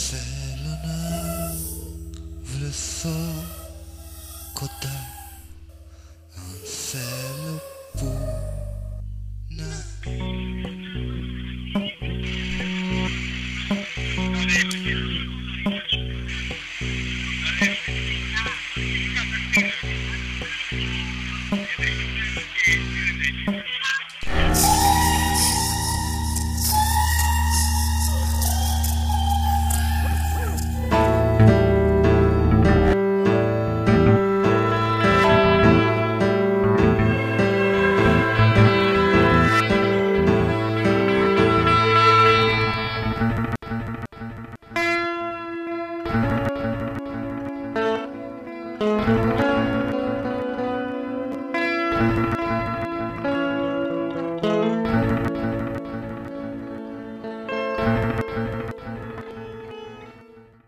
C'est l'honneur, vous le sort, Kota, c'est le